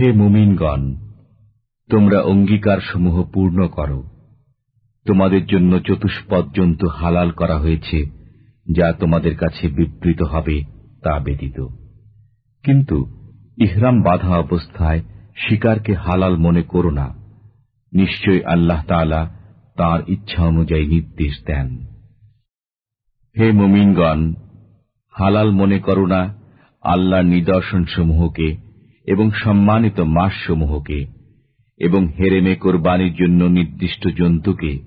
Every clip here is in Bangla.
হে মুমিনগণ, তোমরা অঙ্গীকারসমূহ পূর্ণ করো। তোমাদের জন্য চতুষ্পদ জন্তু হালাল করা হয়েছে, যা তোমাদের কাছে বিবৃত হবে তা ব্যতীত। কিন্তু ইহরাম বাধা অবস্থায় শিকারকে হালাল মনে করো না। নিশ্চয় আল্লাহ তালা তার ইচ্ছা অনুযায়ী নির্দেশ দেন। হে মুমিনগণ, হালাল মনে করো না, আল্লাহর নিদর্শনসমূহকে এবং সম্মানিত মাসসমূহকে এবং হেরেমে কোরবানির জন্য নির্দিষ্ট জন্তুকে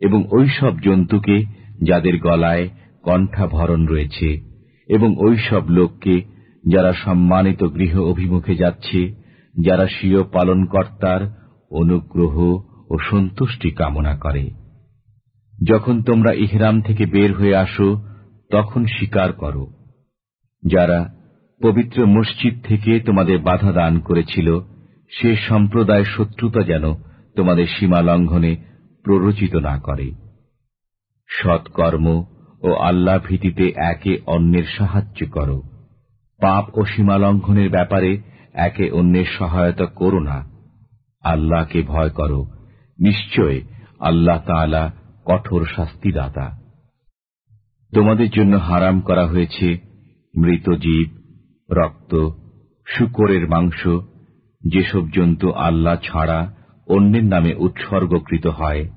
এবং ওই সব জন্তুকে যাদের গলায় কণ্ঠাভরণ রয়েছে এবং ওই সব লোককে যারা সম্মানিত গৃহ অভিমুখে যাচ্ছে, যারা স্বীয় পালনকর্তার অনুগ্রহ ও সন্তুষ্টি কামনা করে। যখন তোমরা ইহরাম থেকে বের হয়ে আসো, তখন স্বীকার করো। যারা পবিত্র মসজিদ থেকে তোমাদের বাধা দান করেছিল। সে সম্প্রদায় শত্রুতা যেন তোমাদের সীমা লঙ্ঘনে প্ররোচিত না করে। সৎকর্ম ও আল্লাহ ভীতিতে একে অন্যের সাহায্য করো। পাপ ও সীমা লঙ্ঘনের ব্যাপারে একে অন্যের সহায়তা করো না। আল্লাহকে ভয় করো। নিশ্চয় আল্লাহ তালা কঠোর শাস্তিদাতা। তোমাদের জন্য হারাম করা হয়েছে মৃত জীব রক্ত, শুকরের মাংস, যেসব জন্তু আল্লাহ ছাড়া অন্যের নামে উৎসর্গকৃত হয়,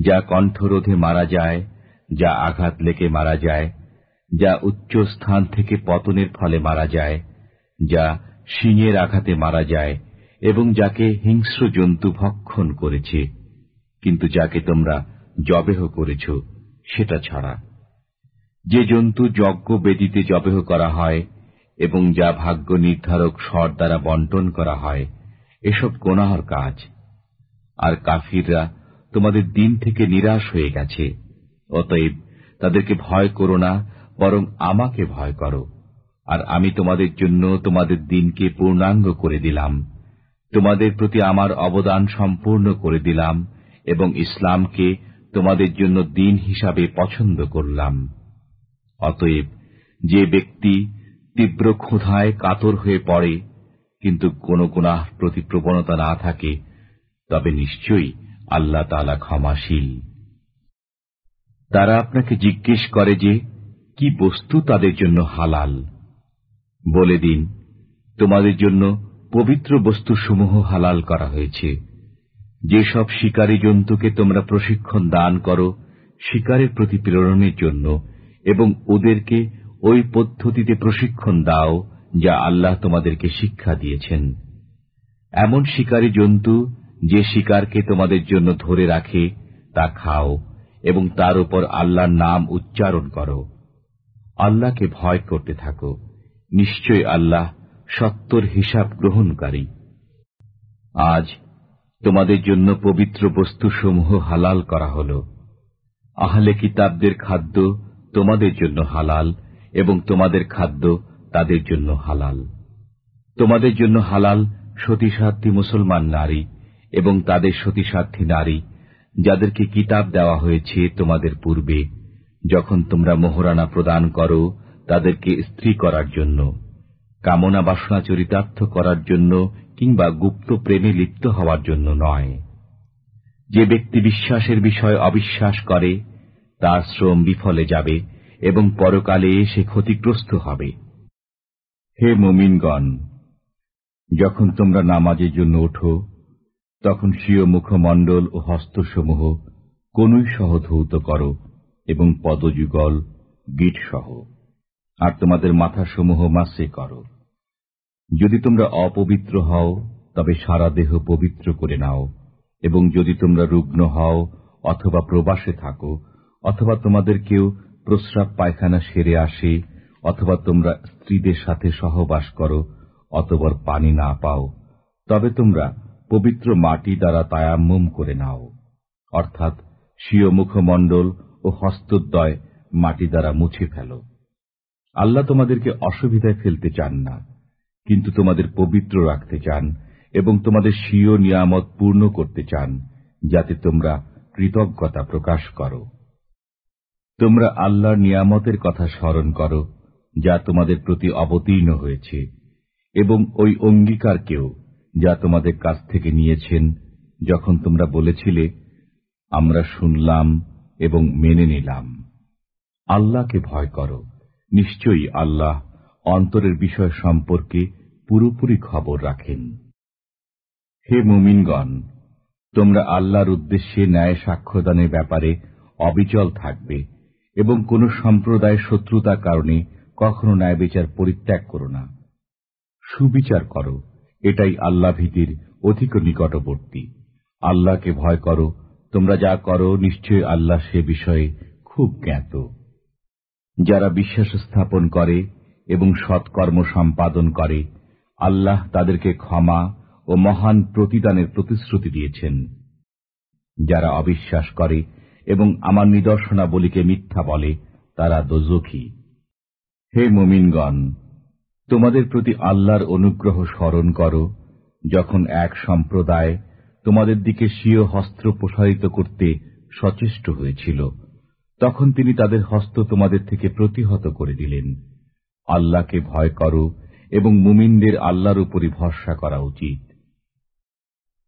যা কণ্ঠরোধে মারা যায়, যা আঘাত লেকে মারা যায়, যা উচ্চ স্থান থেকে পতনের ফলে মারা যায়, যা শিঙের আঘাতে মারা যায় এবং যাকে হিংস্র জন্তু ভক্ষণ করেছে। কিন্তু যাকে তোমরা জবেহ করেছ, সেটা ছাড়া। যে জন্তু যজ্ঞ বেদিতে জবেহ করা হয় এবং যা ভাগ্য নির্ধারক স্বর দ্বারা বন্টন করা হয়, এসব গোনাহর কাজ। আর কাফিররা তোমাদের দিন থেকে নিরাশ হয়ে গেছে, অতএব তাদেরকে ভয় করো না, বরং আমাকে ভয় করো। আর আমি তোমাদের জন্য তোমাদের দিনকে পূর্ণাঙ্গ করে দিলাম। তোমাদের প্রতি আমার অবদান সম্পূর্ণ করে দিলাম এবং ইসলামকে তোমাদের জন্য দিন হিসাবে পছন্দ করলাম। অতএব যে ব্যক্তি তীব্র ক্ষুধায় কাতর হয়ে পড়ে, কিন্তু কোন গুণাহ প্রতি প্রবণতা না থাকে, তবে নিশ্চয়ই আল্লাহ তালা ক্ষমাশীল। তারা আপনাকে জিজ্ঞেস করে যে, কি বস্তু তাদের জন্য হালাল? বলে দিন, তোমাদের জন্য পবিত্র বস্তুসমূহ হালাল করা হয়েছে। যেসব শিকারী জন্তুকে তোমরা প্রশিক্ষণ দান করো, শিকারের প্রতি প্রেরণের জন্য এবং ওদেরকে ওই পদ্ধতিতে প্রশিক্ষণ দাও যা আল্লাহ তোমাদেরকে শিক্ষা দিয়েছেন। এমন শিকারী জন্তু যে শিকারকে তোমাদের জন্য ধরে রাখে, তা খাও এবং তার উপর আল্লাহর নাম উচ্চারণ করো। আল্লাহকে ভয় করতে থাকো। নিশ্চয় আল্লাহ সত্তর হিসাব গ্রহণকারী। আজ তোমাদের জন্য পবিত্র বস্তুসমূহ হালাল করা হল। আহলে কিতাবদের খাদ্য তোমাদের জন্য হালাল এবং তোমাদের খাদ্য তাদের জন্য হালাল। তোমাদের জন্য হালাল সতীসাধ্যী মুসলমান নারী এবং তাদের সতীসাধ্যী নারী, যাদেরকে কিতাব দেওয়া হয়েছে তোমাদের পূর্বে, যখন তোমরা মোহরানা প্রদান করো তাদেরকে স্ত্রী করার জন্য, কামনা বাসনা চরিতার্থ করার জন্য কিংবা গুপ্ত প্রেমে লিপ্ত হওয়ার জন্য নয়। যে ব্যক্তি বিশ্বাসের বিষয় অবিশ্বাস করে, তার শ্রম বিফলে যাবে এবং পরকালে সে ক্ষতিগ্রস্ত হবে। হে মুমিনগণ, যখন তোমরা নামাজের জন্য ওঠো, তখন স্বীয় মুখমণ্ডল ও হস্তসমূহ কোনই সহ ধৌত করো এবং পদযুগল গিট সহ আর তোমাদের মাথাসমূহ মাসে করো। যদি তোমরা অপবিত্র হও, তবে সারা দেহ পবিত্র করে নাও, এবং যদি তোমরা রুগ্ন হও অথবা প্রবাসে থাকো, অথবা তোমাদের কেউ প্রস্রাব পায়খানা সেরে আসে, অথবা তোমরা স্ত্রীদের সাথে সহবাস করো অতবর পানি না পাও। তবে তোমরা পবিত্র মাটি দ্বারা তায়াম্মম করে নাও। অর্থাৎ স্বীয় মুখমণ্ডল ও হস্তদ্বয় মাটি দ্বারা মুছে ফেল। আল্লাহ তোমাদেরকে অসুবিধায় ফেলতে চান না, কিন্তু তোমাদের পবিত্র রাখতে চান এবং তোমাদের স্বীয় নিয়ামত পূর্ণ করতে চান, যাতে তোমরা কৃতজ্ঞতা প্রকাশ করো। তোমরা আল্লাহর নিয়ামতের কথা স্মরণ করো, যা তোমাদের প্রতি অবতীর্ণ হয়েছে, এবং ওই অঙ্গীকারকেও যা তোমাদের কাছ থেকে নিয়েছেন, যখন তোমরা বলেছিলে, আমরা শুনলাম এবং মেনে নিলাম। আল্লাহকে ভয় করো। নিশ্চয়ই আল্লাহ অন্তরের বিষয় সম্পর্কে পুরোপুরি খবর রাখেন। হে মুমিনগণ, তোমরা আল্লাহর উদ্দেশ্যে ন্যায় সাক্ষ্যদানের ব্যাপারে অবিচল থাকবে। এবং কোন সম্প্রদায় শত্রুতার কারণে কখনো ন্যায় বিচার পরিত্যাগ করো না। সুবিচার করো, এটাই আল্লাহ ভীতির অধিক নিকটবর্তী। আল্লাহকে ভয় করো, তোমরা যা করো নিশ্চয় আল্লাহ সে বিষয়ে খুব জ্ঞাত। যারা বিশ্বাস স্থাপন করে এবং সৎকর্ম সম্পাদন করে, আল্লাহ তাদেরকে ক্ষমা ও মহান প্রতিদানের প্রতিশ্রুতি দিয়েছেন। যারা অবিশ্বাস করে এবং আমার নিদর্শনাবলীকে মিথ্যা বলে, তারা দোজখী। হে মুমিনগণ, তোমাদের প্রতি আল্লাহর অনুগ্রহ স্মরণ করো, যখন এক সম্প্রদায় তোমাদের দিকে স্বীয় হস্ত্র প্রসারিত করতে সচেষ্ট হয়েছিল, তখন তিনি তাদের হস্ত তোমাদের থেকে প্রতিহত করে দিলেন। আল্লাহকে ভয় করো এবং মুমিনদের আল্লাহর উপরই ভরসা করা উচিত।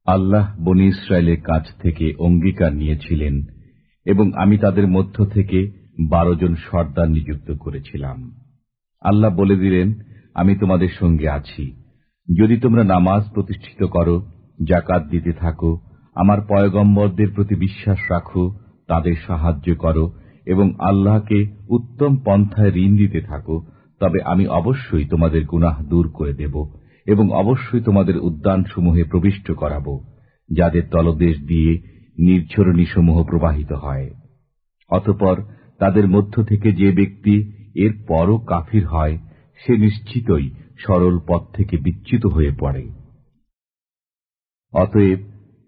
আল্লাহ বনি ইসরায়েলের কাছ থেকে অঙ্গীকার নিয়েছিলেন এবং আমি তাদের মধ্য থেকে বারো জন সর্দার নিযুক্ত করেছিলাম। আল্লাহ বলে দিলেন, আমি তোমাদের সঙ্গে আছি। যদি তোমরা নামাজ প্রতিষ্ঠিত করো জাকাত দিতে থাকো, আমার পয়গম্বরদের প্রতি বিশ্বাস রাখো, তাদের সাহায্য করো এবং আল্লাহকে উত্তম পন্থায় ঋণ দিতে থাকো, তবে আমি অবশ্যই তোমাদের গুনাহ দূর করে দেব এবং অবশ্যই তোমাদের উদ্যানসমূহে প্রবিষ্ট করাব, যাদের তলদেশ দিয়ে নির্ঝরণীসমূহ প্রবাহিত হয়। অতপর তাদের মধ্য থেকে যে ব্যক্তি এর পরও কাফির হয়, সে নিশ্চিতই সরল পথ থেকে বিচ্যুত হয়ে পড়ে। অতএব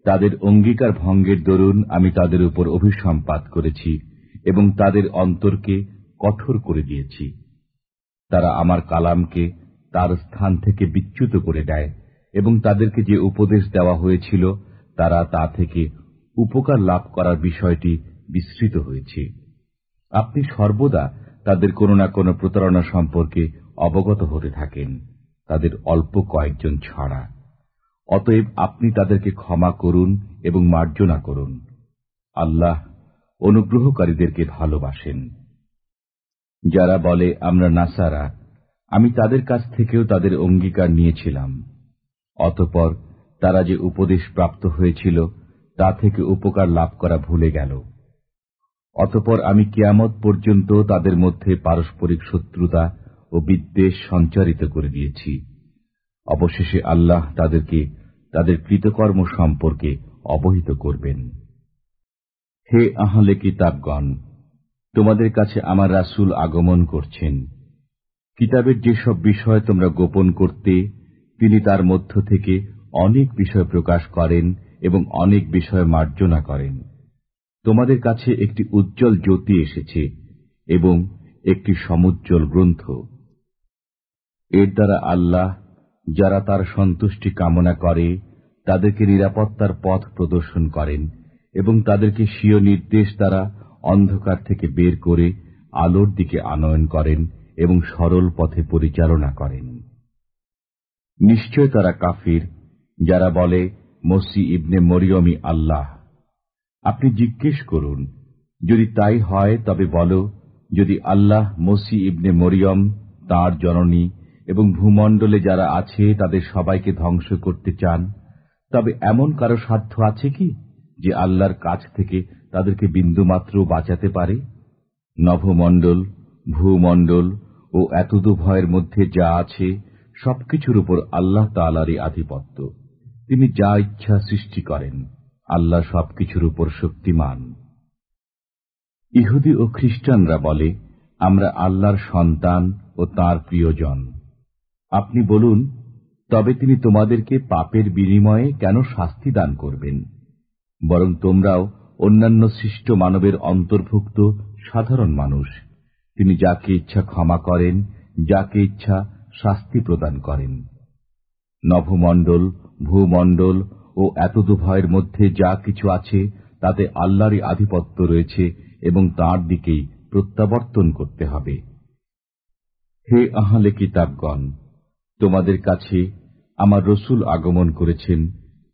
তাদের অঙ্গীকার ভঙ্গের দরুন আমি তাদের উপর অভিসম্পাত করেছি এবং তাদের অন্তরকে কঠোর করে দিয়েছি। তারা আমার কালামকে তার স্থান থেকে বিচ্যুত করে দেয় এবং তাদেরকে যে উপদেশ দেওয়া হয়েছিল, তারা তা থেকে উপকার লাভ করার বিষয়টি বিস্তৃত হয়েছে। আপনি সর্বদা তাদের কোনো না কোনো প্রতারণা সম্পর্কে অবগত হতে থাকেন, তাদের অল্প কয়েকজন ছাড়া। অতএব আপনি তাদেরকে ক্ষমা করুন এবং মার্জনা করুন। আল্লাহ অনুগ্রহকারীদেরকে ভালোবাসেন। যারা বলে, আমরা নাসারা, আমি তাদের কাছ থেকেও তাদের অঙ্গীকার নিয়েছিলাম। অতপর তারা যে উপদেশ প্রাপ্ত হয়েছিল তা থেকে উপকার লাভ করা ভুলে গেল। অতপর আমি কিয়ামত পর্যন্ত তাদের মধ্যে পারস্পরিক শত্রুতা ও বিদ্বেষ সঞ্চারিত করে দিয়েছি। অবশেষে আল্লাহ তাদেরকে তাদের কৃতকর্ম সম্পর্কে অবহিত করবেন। হে আহলে কিতাবগণ, তোমাদের কাছে আমার রাসুল আগমন করছেন। কিতাবের যেসব বিষয় তোমরা গোপন করতে, তিনি তার মধ্য থেকে অনেক বিষয় প্রকাশ করেন এবং অনেক বিষয় মার্জনা করেন। তোমাদের কাছে একটি উজ্জ্বল জ্যোতি এসেছে এবং একটি সমুজ্জ্বল গ্রন্থ। এর দ্বারা আল্লাহ যারা তার সন্তুষ্টি কামনা করে, তাদেরকে নিরাপত্তার পথ প্রদর্শন করেন এবং তাদেরকে স্বীয় নির্দেশ দ্বারা অন্ধকার থেকে বের করে আলোর দিকে আনয়ন করেন এবং সরল পথে পরিচালনা করেন। নিশ্চয় তারা কাফির, যারা বলে মসি ইবনে মরিয়মি আল্লাহ। আপনি জিজ্ঞেস করুন, যদি তাই হয়, তবে বলো, যদি আল্লাহ মসি ইবনে মরিয়ম, তার জননী এবং ভূমণ্ডলে যারা আছে, তাদের সবাইকে ধ্বংস করতে চান, তবে এমন কারও সাধ্য আছে কি, যে আল্লাহর কাছ থেকে তাদেরকে বিন্দুমাত্র বাঁচাতে পারে? নভমণ্ডল, ভূমণ্ডল ও এতদু ভয়ের মধ্যে যা আছে, সবকিছুর উপর আল্লাহ তালারই আধিপত্য। তিনি যা ইচ্ছা সৃষ্টি করেন, আল্লাহ সবকিছুর উপর শক্তিমান। ইহুদি ও খ্রিস্টানরা বলে, আমরা আল্লাহর সন্তান ও তার প্রিয়জন। আপনি বলুন, তবে তিনি তোমাদেরকে পাপের বিনিময়ে কেন শাস্তি দান করবেন? বরং তোমরাও অন্যান্য সৃষ্ট মানবের অন্তর্ভুক্ত সাধারণ মানুষ। তিনি যাকে ইচ্ছা ক্ষমা করেন, যাকে ইচ্ছা শাস্তি প্রদান করেন। নভমণ্ডল, ভূমণ্ডল ও এতদু ভয়ের মধ্যে যা কিছু আছে, তাতে আল্লাহরই আধিপত্য রয়েছে এবং তার দিকেই প্রত্যাবর্তন করতে হবে। হে আহলে কিতাবগণ, তোমাদের কাছে আমার রসুল আগমন করেছেন,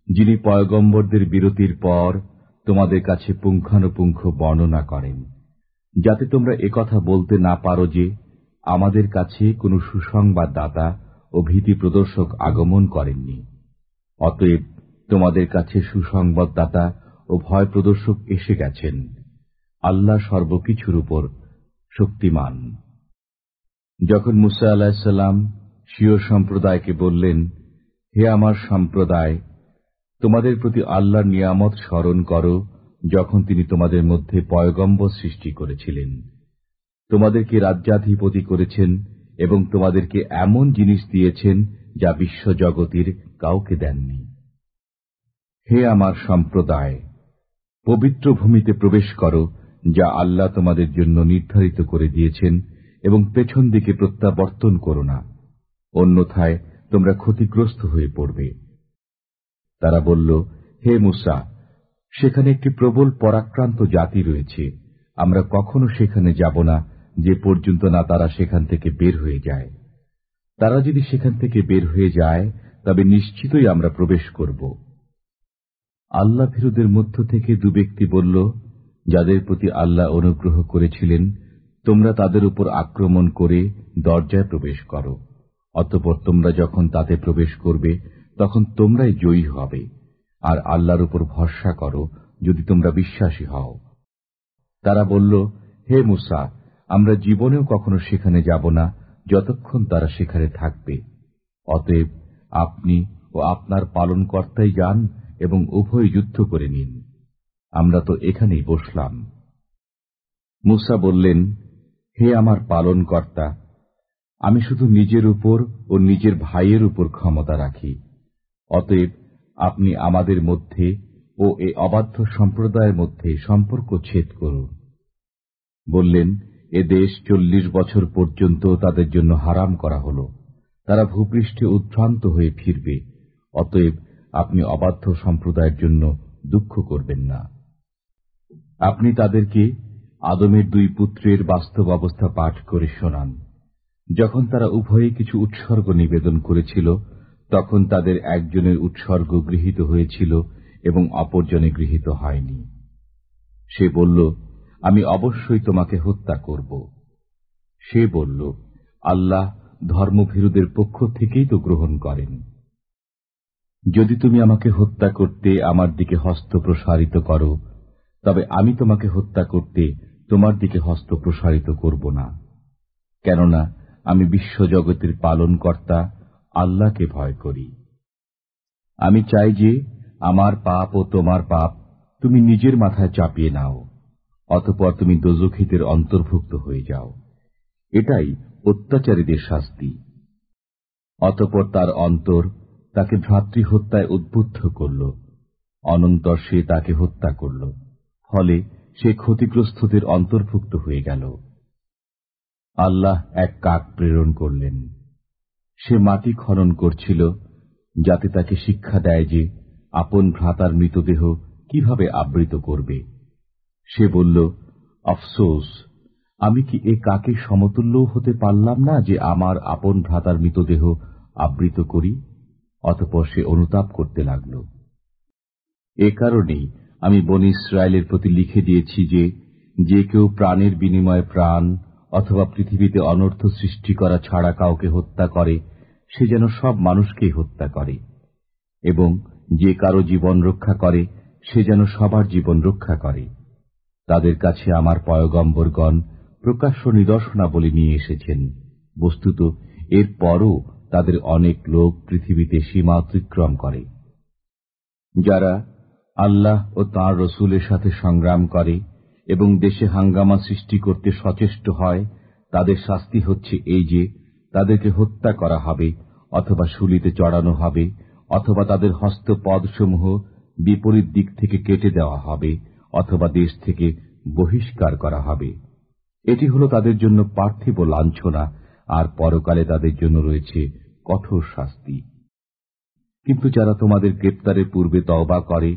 যিনি পয়গম্বরদের বিরতির পর তোমাদের কাছে পুঙ্খানুপুঙ্খ বর্ণনা করেন, যাতে তোমরা একথা বলতে না পারো যে আমাদের কাছে কোনো সুসংবাদদাতা ও ভীতি প্রদর্শক আগমন করেননি। অতএব তোমাদের কাছে সুসংবাদদাতা ও ভয় প্রদর্শক এসে গেছেন। আল্লাহ সর্বকিছুর উপর শক্তিমান। যখন মুসা আলাহিসাল্লাম শিও সম্প্রদায়কে বললেন, হে আমার সম্প্রদায়, তোমাদের প্রতি আল্লাহর নিয়ামত স্মরণ করো যখন তিনি তোমাদের মধ্যে পয়গম্বর সৃষ্টি করেছিলেন। তোমাদেরকে রাজ্যাধিপতি করেছেন এবং তোমাদেরকে এমন জিনিস দিয়েছেন যা বিশ্বজগতের কাউকে দেননি। হে আমার সম্প্রদায়, পবিত্র ভূমিতে প্রবেশ করো, যা আল্লাহ তোমাদের জন্য নির্ধারিত করে দিয়েছেন এবং পেছন দিকে প্রত্যাবর্তন করো না। অন্যথায় তোমরা ক্ষতিগ্রস্ত হয়ে পড়বে। তারা বলল, হে মুসা, সেখানে একটি প্রবল পরাক্রান্ত জাতি রয়েছে। আমরা কখনো সেখানে যাব না যে পর্যন্ত না তারা সেখান থেকে বের হয়ে যায়। তারা যদি সেখান থেকে বের হয়ে যায়, তবে নিশ্চিতই আমরা প্রবেশ করব। আল্লাহ ফিরুদের মধ্য থেকে দু ব্যক্তি বলল, যাদের প্রতি আল্লাহ অনুগ্রহ করেছিলেন, তোমরা তাদের উপর আক্রমণ করে দরজায় প্রবেশ করো। অতপর তোমরা যখন তাতে প্রবেশ করবে, তখন তোমরাই জয়ী হবে। আর আল্লাহর উপর ভরসা করো, যদি তোমরা বিশ্বাসী হও। তারা বলল, হে মুসা আমরা জীবনেও কখনো সেখানে যাব না যতক্ষণ তারা সেখানে থাকবে। অতএব আপনি ও আপনার পালনকর্তাই যান এবং উভয় যুদ্ধ করে নিন। আমরা তো এখানেই বসলাম। মুসা বললেন, হে আমার পালনকর্তা, আমি শুধু নিজের উপর ও নিজের ভাইয়ের উপর ক্ষমতা রাখি। অতএব আপনি আমাদের মধ্যে ও এ অবাধ্য সম্প্রদায়ের মধ্যে সম্পর্ক ছেদ করুন। বললেন এ দেশ চল্লিশ বছর পর্যন্ত তাদের জন্য হারাম করা হল। তারা ভূপৃষ্ঠে উদ্ভ্রান্ত হয়ে ফিরবে। অতএব আপনি অবাধ্য সম্প্রদায়ের জন্য দুঃখ করবেন না। আপনি তাদেরকে আদমের দুই পুত্রের বাস্তব অবস্থা পাঠ করে শোনান। যখন তারা উভয়ে কিছু উৎসর্গ নিবেদন করেছিল, তখন তাদের একজনের উৎসর্গ গৃহীত হয়েছিল এবং অপরজনে গৃহীত হয়নি। সে বলল আমি অবশ্যই তোমাকে হত্যা করব। সে বলল, আল্লাহ ধর্মভীরুদের পক্ষ থেকেই তো গ্রহণ করেন। যদি তুমি আমাকে হত্যা করতে আমার দিকে হস্ত প্রসারিত করো, তবে আমি তোমাকে হত্যা করতে তোমার দিকে হস্ত প্রসারিত করব না। কেননা আমি বিশ্বজগতের পালনকর্তা, আল্লাহকে ভয় করি। আমি চাই যে আমার পাপ ও তোমার পাপ তুমি নিজের মাথায় চাপিয়ে নাও। অতপর তুমি দোজখিতের অন্তর্ভুক্ত হয়ে যাও। এটাই অত্যাচারীদের শাস্তি। অতপর তার অন্তর তাকে ভ্রাতৃহত্যায় উদ্বুদ্ধ করল। অনন্তর সে তাকে হত্যা করল। ফলে সে ক্ষতিগ্রস্তদের অন্তর্ভুক্ত হয়ে গেল। আল্লাহ এক কাক প্রেরণ করলেন। সে মাটি খনন করছিল, যাতে তাকে শিক্ষা দেয় যে আপন ভ্রাতার মৃতদেহ কীভাবে আবৃত করবে। সে বলল, আফসোস, আমি কি এ কাকে সমতুল্যও হতে পারলাম না যে আমার আপন ভ্রাতার মৃতদেহ আবৃত করি? অতপর সে অনুতাপ করতে লাগল। এ কারণেই আমি বনি ইসরায়েলের প্রতি লিখে দিয়েছি যে যে কেউ প্রাণের বিনিময়ে প্রাণ অথবা পৃথিবীতে অনর্থ সৃষ্টি করা ছাড়া কাউকে হত্যা করে, সে যেন সব মানুষকেই হত্যা করে। এবং যে কারও জীবন রক্ষা করে, সে যেন সবার জীবন রক্ষা করে। তাদের কাছে আমার পয়গম্বরগণ প্রকাশ্য নিদর্শনাবলী নিয়ে এসেছেন। বস্তুত, এর পরও তাদের অনেক লোক পৃথিবীতে সীমা অতিক্রম করে। যারা আল্লাহ ও তাঁর রসুলের সাথে সংগ্রাম করে এবং দেশে হাঙ্গামা সৃষ্টি করতে সচেষ্ট হয়, তাদের শাস্তি হচ্ছে এই যে, তাদেরকে হত্যা করা হবে অথবা শুলিতে চড়ানো হবে অথবা তাদের হস্তপদসমূহ বিপরীত দিক থেকে কেটে দেওয়া হবে। অথবা দেশ থেকে বহিষ্কার করা হবে। এটি হল তাদের জন্য পার্থিব লাঞ্ছনা, আর পরকালে তাদের জন্য রয়েছে কঠোর শাস্তি। কিন্তু যারা তোমাদের গ্রেপ্তারের পূর্বে তওবা করে,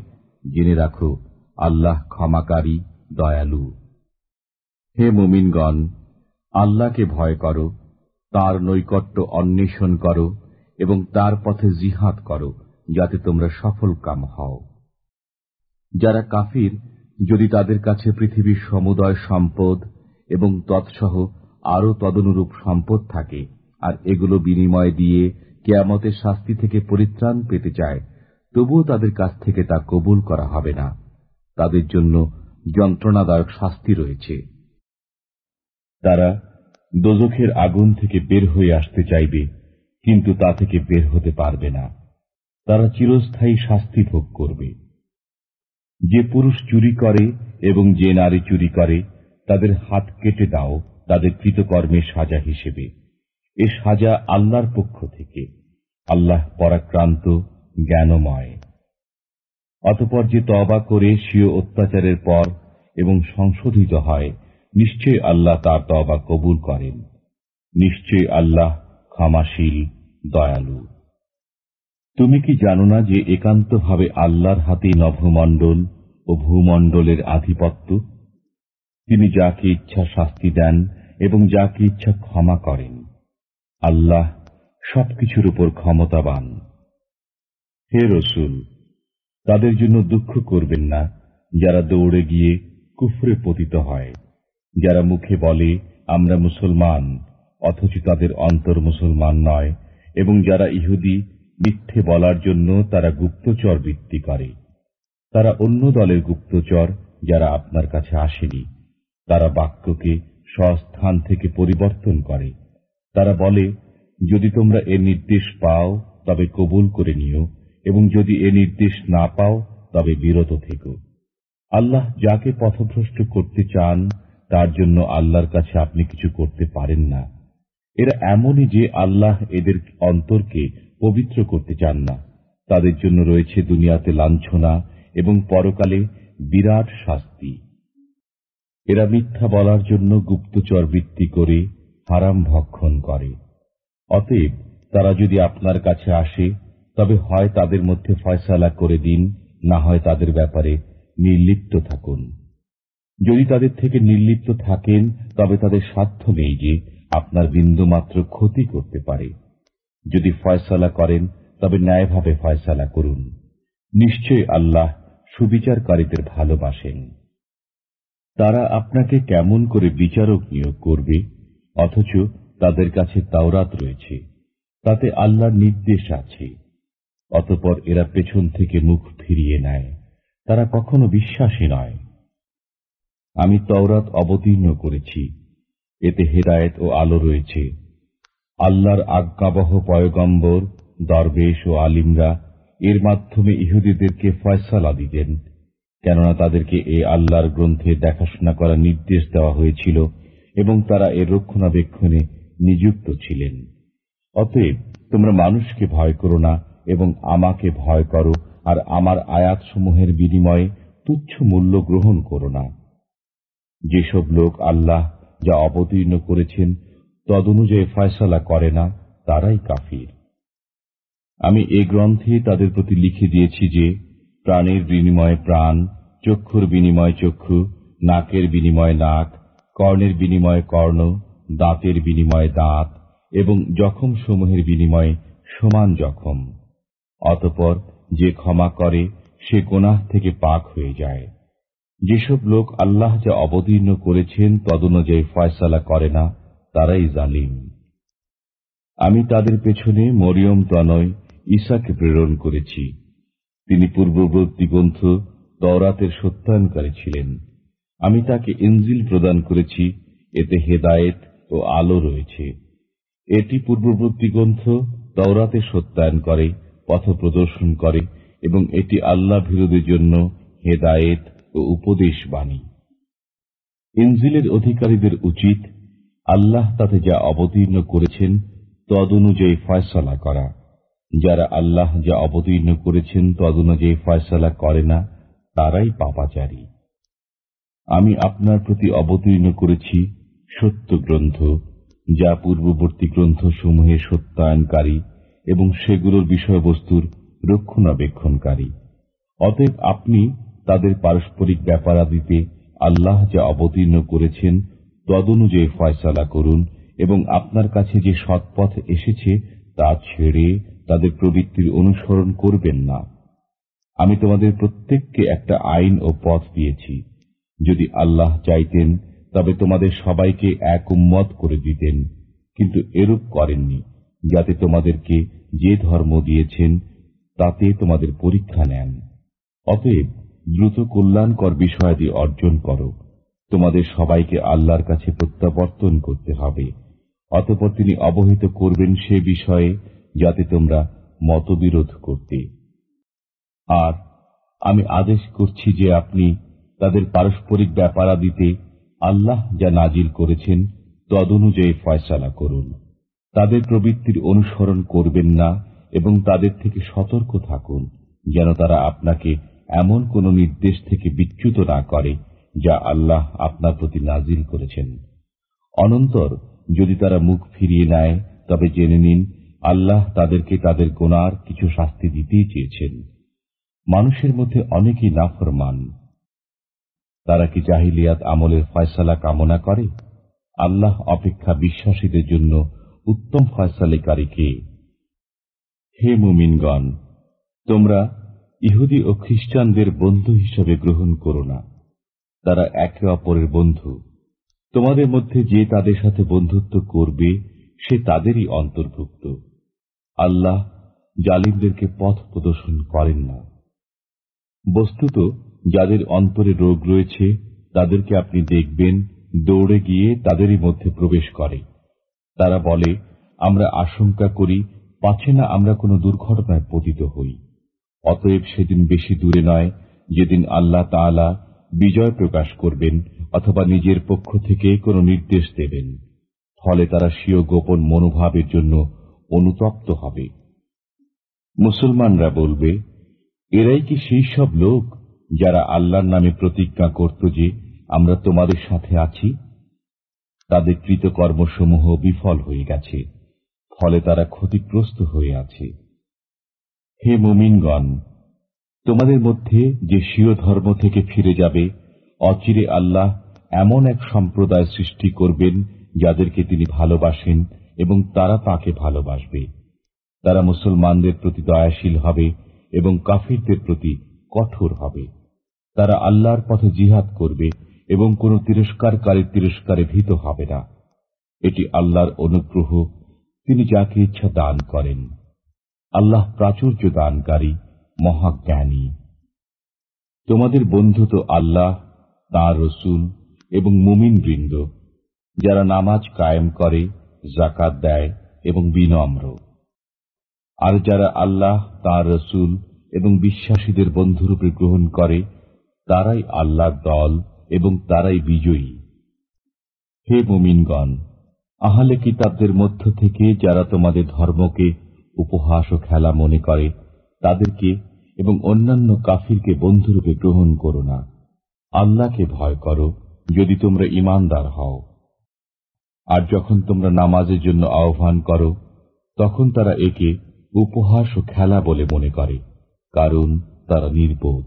জেনে রাখো, আল্লাহ ক্ষমাকারী, দয়ালু। হে মুমিনগণ, আল্লাহকে ভয় করো, তার নৈকট্য অন্বেষণ করো, এবং তার পথে জিহাদ করো, যাতে তোমরা সফল কাম হও। যারা কাফির যদি তাদের কাছে পৃথিবীর সমুদয় সম্পদ এবং তৎসহ আরও তদনুরূপ সম্পদ থাকে, আর এগুলো বিনিময় দিয়ে কেয়ামতের শাস্তি থেকে পরিত্রাণ পেতে চায়, তবুও তাদের কাছ থেকে তা কবুল করা হবে না। তাদের জন্য যন্ত্রণাদায়ক শাস্তি রয়েছে। তারা দোজখের আগুন থেকে বের হয়ে আসতে চাইবে, কিন্তু তা থেকে বের হতে পারবে না। তারা চিরস্থায়ী শাস্তি ভোগ করবে। যে পুরুষ চুরি করে এবং যে নারী চুরি করে, তাদের হাত কেটে দাও, তাদের কৃতকর্মের সাজা হিসেবে। এ সাজা আল্লাহর পক্ষ থেকে। আল্লাহ পরাক্রান্ত, জ্ঞানময়। অতপর যে তবা করে স্বীয় অত্যাচারের পর এবং সংশোধিত হয়, নিশ্চয় আল্লাহ তার তবা কবুল করেন। নিশ্চয় আল্লাহ ক্ষমাশীল, দয়ালু। তুমি কি জানো না যে একান্তভাবে আল্লাহর হাতে নভমণ্ডল ও ভূমণ্ডলের আধিপত্য? তিনি যাকে ইচ্ছা শাস্তি দেন এবং যাকে ইচ্ছা ক্ষমা করেন। আল্লাহ সবকিছুর উপর ক্ষমতাবান। হে রসুল, তাদের জন্য দুঃখ করবেন না যারা দৌড়ে গিয়ে কুফরে পতিত হয়, যারা মুখে বলে, আমরা মুসলমান, অথচ তাদের অন্তর মুসলমান নয়, এবং যারা ইহুদি মিথ্যে বলার জন্য তারা গুপ্তচর বৃত্তি করে। তারা অন্য দলের গুপ্তচর যারা আপনার কাছে আসেনি। তারা বাক্যকে স্বস্থান থেকে পরিবর্তন করে। তারা বলে, যদি তোমরা এ নির্দেশ পাও, তবে কবুল করে নিও, এবং যদি এ নির্দেশ না পাও, তবে বিরত থেকো। আল্লাহ যাকে পথভ্রষ্ট করতে চান, তার জন্য আল্লাহর কাছে আপনি কিছু করতে পারেন না। এরা এমনই যে আল্লাহ এদের অন্তরকে পবিত্র করতে চান না। তাদের জন্য রয়েছে দুনিয়াতে লাঞ্ছনা এবং পরকালে বিরাট শাস্তি। এরা মিথ্যা বলার জন্য গুপ্তচর বৃত্তি করে হারাম ভক্ষণ করে। অতএব তারা যদি আপনার কাছে আসে, তবে হয় তাদের মধ্যে ফয়সালা করে দিন, না হয় তাদের ব্যাপারে নির্লিপ্ত থাকুন। যদি তাদের থেকে নির্লিপ্ত থাকেন, তবে তাদের সাধ্য নেই যে আপনার বিন্দুমাত্র ক্ষতি করতে পারে। যদি ফয়সালা করেন, তবে ন্যায়ভাবে ফয়সালা করুন। নিশ্চয় আল্লাহ সুবিচারকারীদের ভালোবাসেন। তারা আপনাকে কেমন করে বিচারক নিয়োগ করবে, অথচ তাদের কাছে তাওরাত রয়েছে, তাতে আল্লাহর নির্দেশ আছে। অতপর এরা পেছন থেকে মুখ ফিরিয়ে নেয়, তারা কখনো বিশ্বাসী নয়। আমি তওরাত অবতীর্ণ করেছি, এতে হেদায়েত ও আলো রয়েছে। আল্লাহর আজ্ঞাবহ পয়গম্বর, দরবেশ ও আলিমরা এর মাধ্যমে ইহুদিদেরকে ফয়সালা দিতেন, কেননা তাদেরকে এ আল্লাহর গ্রন্থে দেখাশোনা করার নির্দেশ দেওয়া হয়েছিল এবং তারা এর রক্ষণাবেক্ষণে নিযুক্ত ছিলেন। অতএব তোমরা মানুষকে ভয় করো না এবং আমাকে ভয় করো আর আমার আয়াতসমূহের বিনিময়ে তুচ্ছ মূল্য গ্রহণ করো না। যেসব লোক আল্লাহ যা অবতীর্ণ করেছেন তদনুযায়ী ফয়সালা করে না, তারাই কাফির। আমি এ গ্রন্থে তাদের প্রতি লিখে দিয়েছি যে, প্রাণের বিনিময়ে প্রাণ, চক্ষুর বিনিময়ে চক্ষু, নাকের বিনিময়ে নাক, কর্ণের বিনিময়ে কর্ণ, দাঁতের বিনিময়ে দাঁত, এবং জখম সমূহের বিনিময়ে সমান জখম। অতপর যে ক্ষমা করে, সে গোনাহ থেকে পাক হয়ে যায়। যেসব লোক আল্লাহ যা অবতীর্ণ করেছেন, তদনুযায়ী ফয়সালা করে না তারাই জালিম। আমি তাদের পেছনে মরিয়ম তনয় ঈশাকে প্রেরণ করেছি। তিনি পূর্ববর্তী গ্রন্থ তওরাতের সত্যায়নকারী ছিলেন। আমি তাকে ইনজিল প্রদান করেছি, এতে হেদায়েত ও আলো রয়েছে। এটি পূর্ববর্তী গ্রন্থ তওরাতে সত্যায়ন করে, পথ প্রদর্শন করে এবং এটি আল্লাহ বিরোধীর জন্য হেদায়েত ও উপদেশ বাণী। ইনজিলের অধিকারীদের উচিত আল্লাহ তাতে যা অবতীর্ণ করেছেন, তদনুযায়ী ফয়সলা করা। যারা আল্লাহ যা অবতীর্ণ করেছেন, তদনুযায়ী ফয়সলা করে না, তারাই পাপাচারী। আমি আপনার প্রতি অবতীর্ণ করেছি সত্য গ্রন্থ, যা পূর্ববর্তী গ্রন্থসমূহের সত্যায়নকারী এবং সেগুলোর বিষয়বস্তুর রক্ষণাবেক্ষণকারী। অতএব আপনি তাদের পারস্পরিক ব্যাপারাদিতে আল্লাহ যা অবতীর্ণ করেছেন তদনুযায়ী ফয়সালা করুন এবং আপনার কাছে যে সৎপথ এসেছে তা ছেড়ে তাদের প্রবৃত্তির অনুসরণ করবেন না। আমি তোমাদের প্রত্যেককে একটা আইন ও পথ দিয়েছি। যদি আল্লাহ চাইতেন, তবে তোমাদের সবাইকে এক উম্মত করে দিতেন, কিন্তু এরূপ করেননি, যাতে তোমাদেরকে যে ধর্ম দিয়েছেন, তাতে তোমাদের পরীক্ষা নেন। অতএব দ্রুত কল্যাণকর বিষয়াদি অর্জন করো। তোমাদের সবাইকে আল্লাহর কাছে প্রত্যাবর্তন করতে হবে। অতপর তিনি অবহিত করবেন সে বিষয়ে যাতে তোমরা মতবিরোধ করতে। আর আমি আদেশ করছি যে আপনি তাদের পারস্পরিক ব্যাপারাদিতে আল্লাহ যা নাজিল করেছেন তদনুযায়ী ফয়সালা করুন। তাদের প্রবৃত্তির অনুসরণ করবেন না এবং তাদের থেকে সতর্ক থাকুন, যেন তারা আপনাকে এমন কোন নির্দেশ থেকে বিচ্যুত না করে। যা আল্লাহ আপনার প্রতি নাজিল করেছেন। অনন্তর যদি তারা মুখ ফিরিয়ে নেয়, তবে জেনে নিন, আল্লাহ তাদেরকে তাদের গোনার কিছু শাস্তি দিতেই চেয়েছেন। মানুষের মধ্যে অনেকেই নাফরমান। তারা কি জাহিলিয়াত আমলের ফয়সালা কামনা করে? আল্লাহ অপেক্ষা বিশ্বাসীদের জন্য উত্তম ফয়সালিকারী কে? হে মুমিনগণ, তোমরা ইহুদি ও খ্রিস্টানদের বন্ধু হিসেবে গ্রহণ করো না। তারা একে অপরের বন্ধু। তোমাদের মধ্যে যে তাদের সাথে বন্ধুত্ব করবে, সে তাদেরই অন্তর্ভুক্ত। আল্লাহ জালিমদেরকে পথ প্রদর্শন করেন না। বস্তুত যাদের অন্তরে রোগ রয়েছে, তাদেরকে আপনি দেখবেন, দৌড়ে গিয়ে তাদেরই মধ্যে প্রবেশ করে। তারা বলে, আমরা আশঙ্কা করি পাছে না আমরা কোনো দুর্ঘটনায় পতিত হই। অতএব সেদিন বেশি দূরে নয়, যেদিন আল্লাহ তাআলা বিজয় প্রকাশ করবেন অথবা নিজের পক্ষ থেকে কোনো নির্দেশ দেবেন। ফলে তারা স্বীয় গোপন মনোভাবের জন্য অনুতপ্ত হবে। মুসলমানরা বলবে, এরাই কি সেই সব লোক যারা আল্লাহর নামে প্রতিজ্ঞা করত যে আমরা তোমাদের সাথে আছি? তাদের কৃতকর্মসমূহ বিফল হয়ে গেছে, ফলে তারা ক্ষতিগ্রস্ত হয়ে আছে। হে মুমিনগণ তোমাদের মধ্যে যে স্বীয় ধর্ম থেকে ফিরে যাবে, অচিরে আল্লাহ এমন এক সম্প্রদায় সৃষ্টি করবেন যাদেরকে তিনি ভালোবাসেন এবং তারা তাকে ভালোবাসবে। তারা মুসলমানদের প্রতি দয়াশীল হবে এবং কাফিরদের প্রতি কঠোর হবে। তারা আল্লাহর পথে জিহাদ করবে এবং কোন তিরস্কারকারীর তিরস্কারে ভীত হবে না। এটি আল্লাহর অনুগ্রহ, তিনি যাকে ইচ্ছা দান করেন। আল্লাহ প্রাচুর্য দানকারী। মহাজ্ঞানী। তোমাদের বন্ধু তো আল্লাহ, তাঁর রসুল এবং মুমিন বৃন্দ যারা নামাজ কায়েম করে জাকাত দেয় এবং বিনম্র। আর যারা আল্লাহ, তাঁর রসুল এবং বিশ্বাসীদের বন্ধুরূপে গ্রহণ করে, তারাই আল্লাহ দল এবং তারাই বিজয়ী। হে মুমিনগণ, আহলে কিতাবদের মধ্য থেকে যারা তোমাদের ধর্মকে উপহাস ও খেলা মনে করে তাদেরকে এবং অন্যান্য কাফিরকে বন্ধুরূপে গ্রহণ করো না। আল্লাহকে ভয় করো যদি তোমরা ইমানদার হও। আর যখন তোমরা নামাজের জন্য আহ্বান করো, তখন তারা একে উপহাস ও খেলা বলে মনে করে, কারণ তারা নির্বোধ।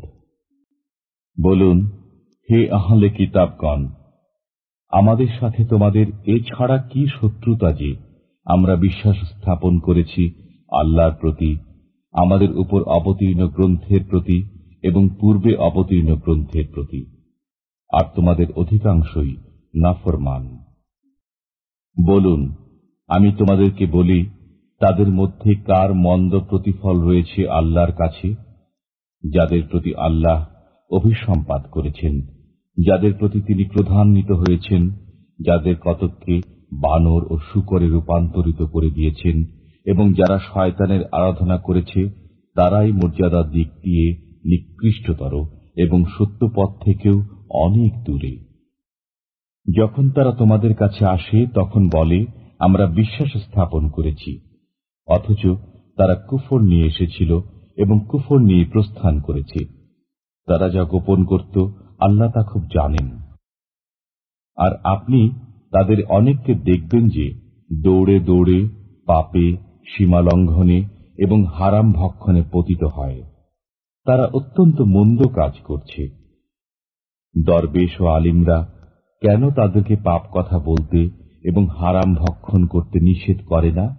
বলুন, হে আহলে কিতাবগণ, আমাদের সাথে তোমাদের এছাড়া কি শত্রুতা যে আমরা বিশ্বাস স্থাপন করেছি আল্লাহর প্রতি আমাদের উপর অবতীর্ণ গ্রন্থের প্রতি এবং পূর্বে অবতীর্ণ গ্রন্থের প্রতি। আর তোমাদের অধিকাংশই নাফরমান। বলুন, আমি তোমাদেরকে বলি, তাদের মধ্যে কার মন্দ প্রতিফল রয়েছে আল্লাহর কাছে? যাদের প্রতি আল্লাহ অভিসম্পাদ করেছেন, যাদের প্রতি তিনি প্রধান্বিত হয়েছেন, যাদের কতককে বানর ও শুকরে রূপান্তরিত করে দিয়েছেন এবং যারা শয়তানের আরাধনা করেছে, তারাই মর্যাদার দিক দিয়ে নিকৃষ্টতর এবং সত্য পথ থেকেও অনেক দূরে। যখন তারা তোমাদের কাছে আসে, তখন বলে, আমরা বিশ্বাস স্থাপন করেছি। অথচ তারা কুফর নিয়ে এসেছিল এবং কুফর নিয়ে প্রস্থান করেছে। তারা যা গোপন করত, আল্লাহ তা খুব জানেন। আর আপনি তাদের অনেককে দেখবেন যে দৌড়ে দৌড়ে পাপে সীমা লঙ্ঘনে এবং হারাম ভক্ষণে পতিত হয়। তারা অত্যন্ত মন্দ কাজ করছে। দরবেশ ও আলিমরা কেন তাদেরকে পাপ কথা বলতে এবং হারাম ভক্ষণ করতে নিষেধ করে না?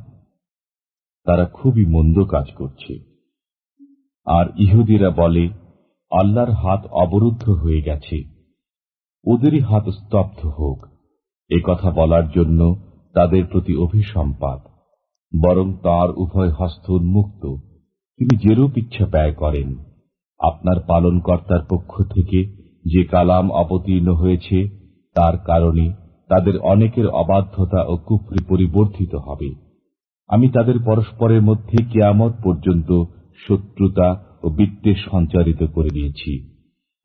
তারা খুবই মন্দ কাজ করছে। আর ইহুদিরা বলে, আল্লাহর হাত অবরুদ্ধ হয়ে গেছে। ওদেরই হাত স্তব্ধ হোক। কথা বলার জন্য তাদের প্রতি অভিসম্পাদ বরং তার উভয় হস্ত উন্মুক্ত তিনি যেরূপ ইচ্ছা ব্যয় করেন, আপনার পালনকর্তার পক্ষ থেকে যে কালাম অবতীর্ণ হয়েছে, তার কারণে তাদের অনেকের অবাধ্যতা ও কুফরি পরিবর্ধিত হবে। আমি তাদের পরস্পরের মধ্যে কেয়ামত পর্যন্ত শত্রুতা ও বিত্তের সঞ্চারিত করে দিয়েছি।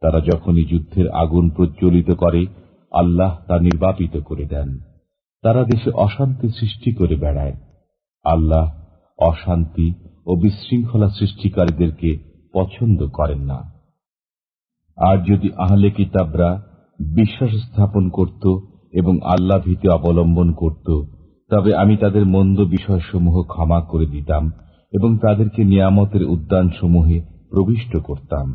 তারা যখনই যুদ্ধের আগুন প্রজ্বলিত করে, আল্লাহ তা নির্বাপিত করে দেন। তারা দেশে অশান্তি সৃষ্টি করে বেড়ায়। আল্লাহ অশান্তি ও বিশৃঙ্খলা সৃষ্টিকারীদেরকে পছন্দ করেন না। আর যদি আহলে কিতাবরা বিশ্বাস স্থাপন করত এবং আল্লাহ ভীতি অবলম্বন করত, তবে আমি তাদের মন্দ বিষয়সমূহ ক্ষমা করে দিতাম এবং তাদেরকে নিয়ামতের উদ্যানসমূহে প্রবিষ্ট করতাম।